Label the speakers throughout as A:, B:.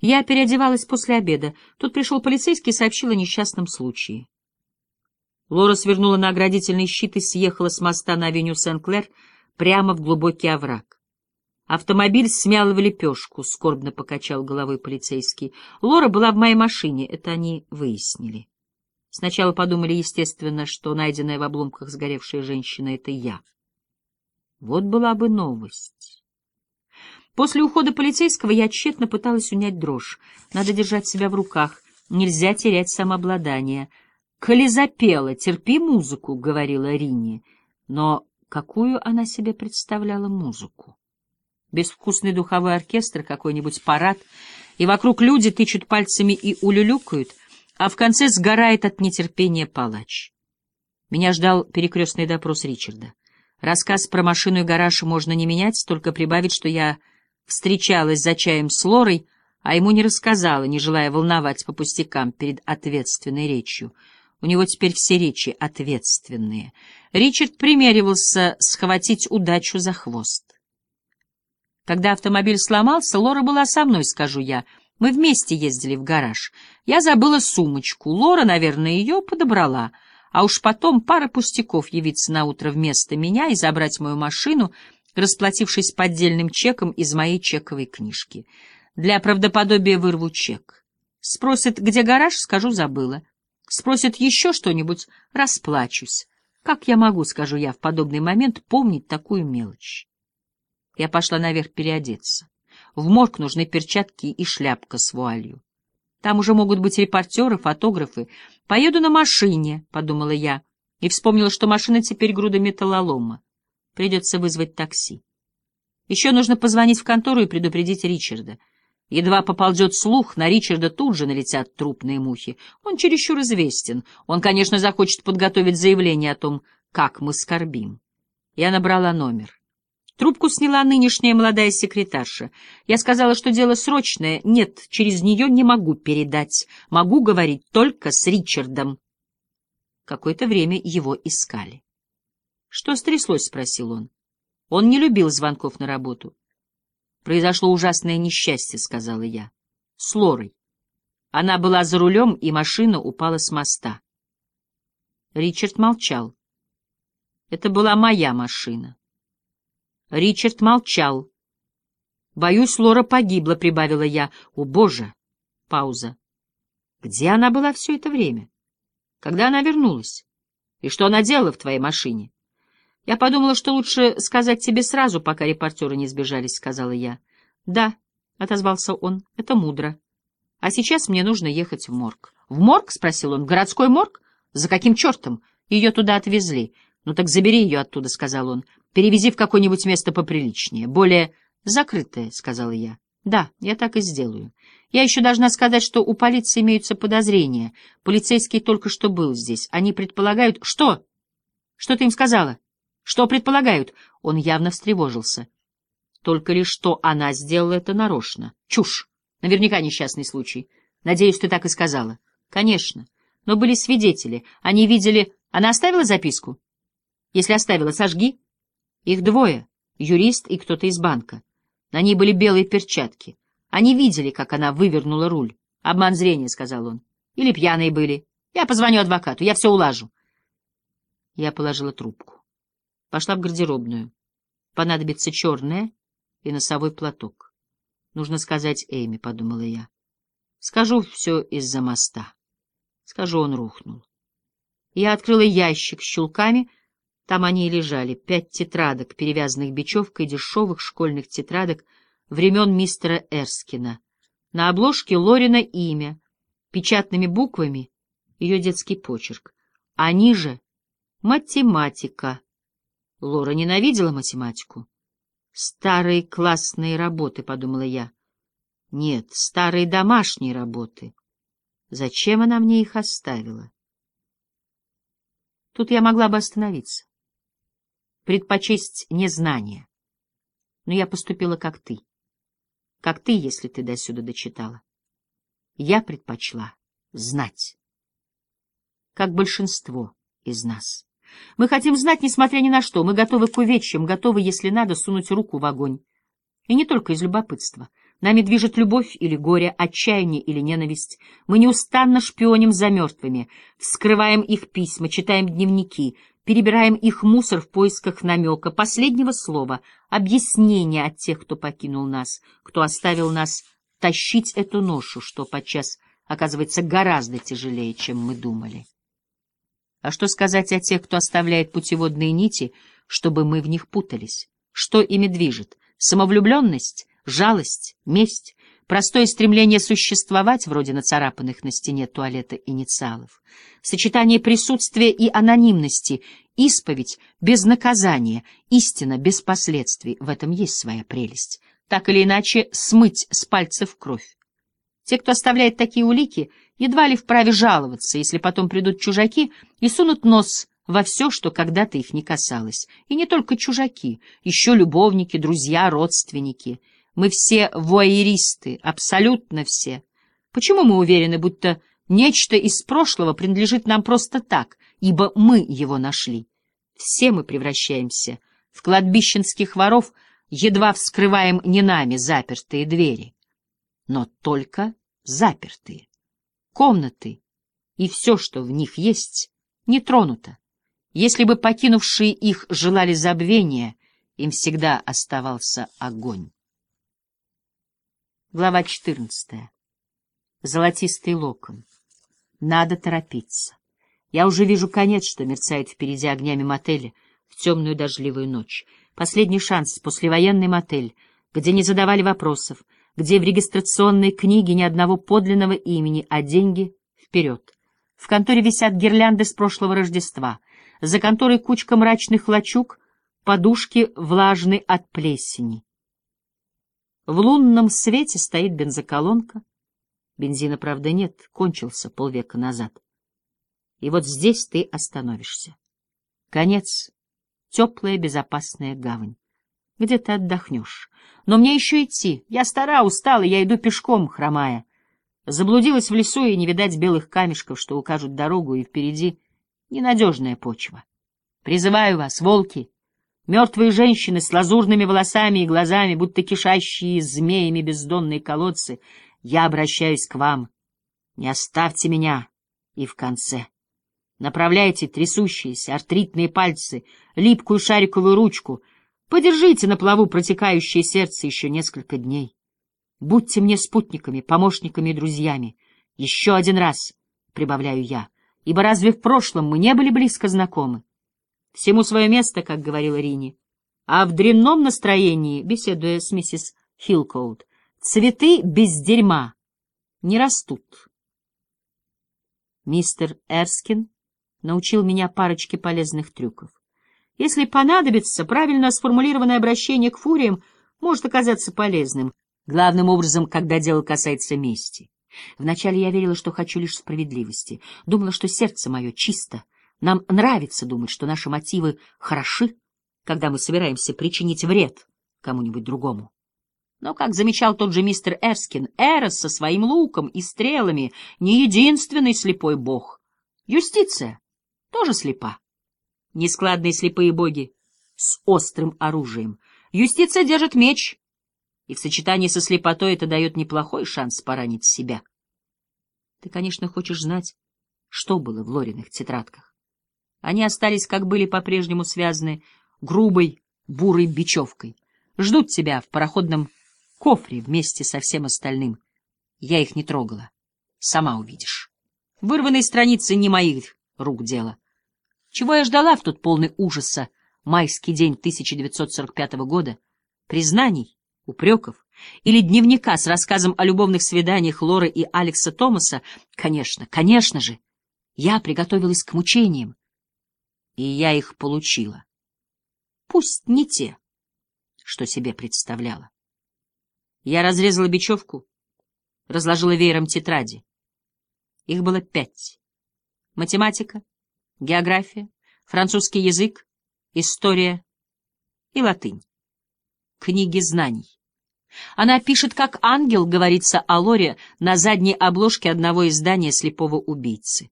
A: Я переодевалась после обеда. Тут пришел полицейский и сообщил о несчастном случае. Лора свернула на оградительный щит и съехала с моста на авеню Сен-Клер прямо в глубокий овраг. Автомобиль смял в лепешку, — скорбно покачал головой полицейский. Лора была в моей машине, это они выяснили. Сначала подумали, естественно, что найденная в обломках сгоревшая женщина — это я. Вот была бы новость. После ухода полицейского я тщетно пыталась унять дрожь. Надо держать себя в руках, нельзя терять самообладание. «Коли запела, терпи музыку», — говорила Рине. Но какую она себе представляла музыку? Безвкусный духовой оркестр, какой-нибудь парад, и вокруг люди тычут пальцами и улюлюкают, а в конце сгорает от нетерпения палач. Меня ждал перекрестный допрос Ричарда. Рассказ про машину и гараж можно не менять, только прибавить, что я встречалась за чаем с Лорой, а ему не рассказала, не желая волновать по пустякам перед ответственной речью. У него теперь все речи ответственные. Ричард примеривался схватить удачу за хвост. Когда автомобиль сломался, Лора была со мной, скажу я. Мы вместе ездили в гараж. Я забыла сумочку. Лора, наверное, ее подобрала. А уж потом пара пустяков явиться на утро вместо меня и забрать мою машину — расплатившись поддельным чеком из моей чековой книжки. Для правдоподобия вырву чек. Спросит, где гараж, скажу, забыла. Спросит еще что-нибудь, расплачусь. Как я могу, скажу я, в подобный момент помнить такую мелочь? Я пошла наверх переодеться. В морг нужны перчатки и шляпка с вуалью. Там уже могут быть репортеры, фотографы. Поеду на машине, — подумала я, и вспомнила, что машина теперь груда металлолома. Придется вызвать такси. Еще нужно позвонить в контору и предупредить Ричарда. Едва поползет слух, на Ричарда тут же налетят трупные мухи. Он чересчур известен. Он, конечно, захочет подготовить заявление о том, как мы скорбим. Я набрала номер. Трубку сняла нынешняя молодая секретарша. Я сказала, что дело срочное. Нет, через нее не могу передать. Могу говорить только с Ричардом. Какое-то время его искали. «Что стряслось?» — спросил он. Он не любил звонков на работу. «Произошло ужасное несчастье», — сказала я. «С Лорой. Она была за рулем, и машина упала с моста». Ричард молчал. «Это была моя машина». Ричард молчал. «Боюсь, Лора погибла», — прибавила я. «О, Боже!» Пауза. «Где она была все это время? Когда она вернулась? И что она делала в твоей машине?» Я подумала, что лучше сказать тебе сразу, пока репортеры не сбежались, — сказала я. — Да, — отозвался он, — это мудро. А сейчас мне нужно ехать в морг. — В морг? — спросил он. — В городской морг? За каким чертом? Ее туда отвезли. — Ну так забери ее оттуда, — сказал он. — Перевези в какое-нибудь место поприличнее. Более закрытое, — сказала я. — Да, я так и сделаю. Я еще должна сказать, что у полиции имеются подозрения. Полицейский только что был здесь. Они предполагают... Что? Что ты им сказала? Что предполагают? Он явно встревожился. Только лишь что она сделала это нарочно. Чушь. Наверняка несчастный случай. Надеюсь, ты так и сказала. Конечно. Но были свидетели. Они видели... Она оставила записку? Если оставила, сожги. Их двое. Юрист и кто-то из банка. На ней были белые перчатки. Они видели, как она вывернула руль. Обман зрения, — сказал он. Или пьяные были. Я позвоню адвокату, я все улажу. Я положила трубку. Пошла в гардеробную. Понадобится черная и носовой платок. Нужно сказать Эйми, — подумала я. Скажу все из-за моста. Скажу, он рухнул. Я открыла ящик с щелками, там они и лежали, пять тетрадок, перевязанных бечевкой, дешевых школьных тетрадок времен мистера Эрскина. На обложке Лорина имя, печатными буквами ее детский почерк, а ниже — математика. Лора ненавидела математику. «Старые классные работы», — подумала я. «Нет, старые домашние работы. Зачем она мне их оставила?» Тут я могла бы остановиться, предпочесть незнание. Но я поступила как ты. Как ты, если ты до сюда дочитала. Я предпочла знать. Как большинство из нас. Мы хотим знать, несмотря ни на что. Мы готовы к увечьям, готовы, если надо, сунуть руку в огонь. И не только из любопытства. Нами движет любовь или горе, отчаяние или ненависть. Мы неустанно шпионим за мертвыми, вскрываем их письма, читаем дневники, перебираем их мусор в поисках намека, последнего слова, объяснения от тех, кто покинул нас, кто оставил нас тащить эту ношу, что подчас оказывается гораздо тяжелее, чем мы думали. А что сказать о тех, кто оставляет путеводные нити, чтобы мы в них путались? Что ими движет? Самовлюбленность, жалость, месть, простое стремление существовать, вроде нацарапанных на стене туалета инициалов, сочетание присутствия и анонимности, исповедь без наказания, истина без последствий — в этом есть своя прелесть. Так или иначе, смыть с пальцев кровь. Те, кто оставляет такие улики, едва ли вправе жаловаться, если потом придут чужаки и сунут нос во все, что когда-то их не касалось. И не только чужаки, еще любовники, друзья, родственники. Мы все вуайеристы, абсолютно все. Почему мы уверены, будто нечто из прошлого принадлежит нам просто так, ибо мы его нашли? Все мы превращаемся в кладбищенских воров, едва вскрываем не нами запертые двери. Но только запертые. Комнаты и все, что в них есть, не тронуто. Если бы покинувшие их желали забвения, им всегда оставался огонь. Глава 14. Золотистый локон. Надо торопиться. Я уже вижу конец, что мерцает впереди огнями мотеля в темную дождливую ночь. Последний шанс, послевоенный мотель, где не задавали вопросов, где в регистрационной книге ни одного подлинного имени, а деньги вперед. В конторе висят гирлянды с прошлого Рождества — за конторой кучка мрачных лачуг, подушки влажны от плесени. В лунном свете стоит бензоколонка. Бензина, правда, нет, кончился полвека назад. И вот здесь ты остановишься. Конец. Теплая, безопасная гавань. Где ты отдохнешь? Но мне еще идти. Я стара, устала, я иду пешком, хромая. Заблудилась в лесу, и не видать белых камешков, что укажут дорогу, и впереди ненадежная почва. Призываю вас, волки, мертвые женщины с лазурными волосами и глазами, будто кишащие змеями бездонные колодцы, я обращаюсь к вам. Не оставьте меня и в конце. Направляйте трясущиеся артритные пальцы, липкую шариковую ручку, подержите на плаву протекающее сердце еще несколько дней. Будьте мне спутниками, помощниками и друзьями. Еще один раз, прибавляю я, ибо разве в прошлом мы не были близко знакомы? Всему свое место, как говорила Рини. А в дрянном настроении, беседуя с миссис Хилкоуд, цветы без дерьма не растут. Мистер Эрскин научил меня парочке полезных трюков. Если понадобится, правильно сформулированное обращение к фуриям может оказаться полезным, главным образом, когда дело касается мести. Вначале я верила, что хочу лишь справедливости, думала, что сердце мое чисто. Нам нравится думать, что наши мотивы хороши, когда мы собираемся причинить вред кому-нибудь другому. Но, как замечал тот же мистер Эрскин, Эрос со своим луком и стрелами не единственный слепой бог. Юстиция тоже слепа. Нескладные слепые боги с острым оружием. Юстиция держит меч, и в сочетании со слепотой это дает неплохой шанс поранить себя. Ты, конечно, хочешь знать, что было в Лориных тетрадках. Они остались, как были по-прежнему связаны, грубой, бурой бечевкой. Ждут тебя в пароходном кофре вместе со всем остальным. Я их не трогала. Сама увидишь. Вырванные страницы не моих рук дело. Чего я ждала в тот полный ужаса майский день 1945 года? Признаний, упреков или дневника с рассказом о любовных свиданиях Лоры и Алекса Томаса, конечно, конечно же, я приготовилась к мучениям, и я их получила. Пусть не те, что себе представляла. Я разрезала бечевку, разложила веером тетради. Их было пять. Математика, география, французский язык, история и латынь книги знаний. Она пишет, как ангел, говорится о Лоре на задней обложке одного издания «Слепого убийцы».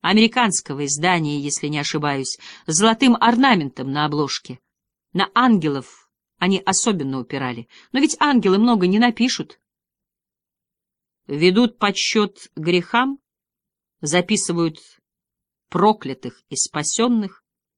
A: Американского издания, если не ошибаюсь, с золотым орнаментом на обложке. На ангелов они особенно упирали. Но ведь ангелы много не напишут. Ведут подсчет грехам, записывают проклятых и спасенных,